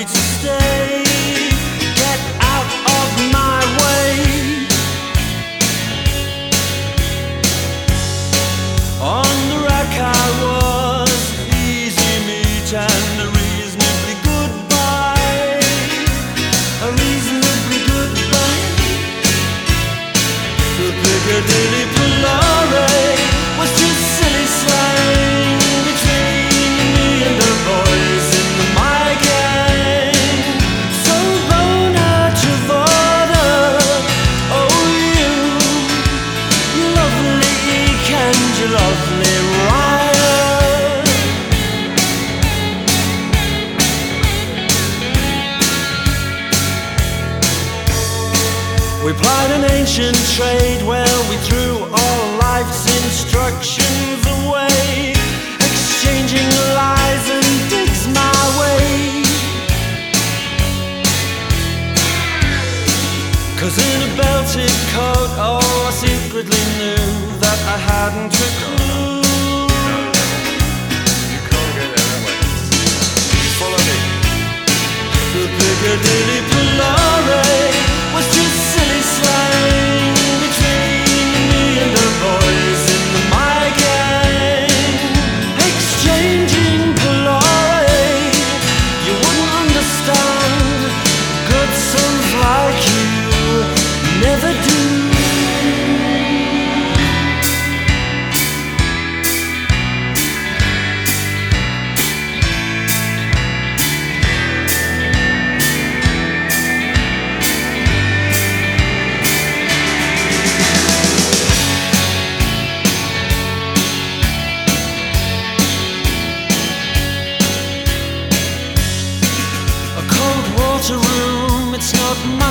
happy to stay. We plied an ancient trade where we threw all life's instructions away, exchanging lies and digs my way. Cause in a belted coat, oh, I secretly knew that I hadn't to go.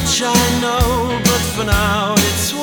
much I know, but for now it's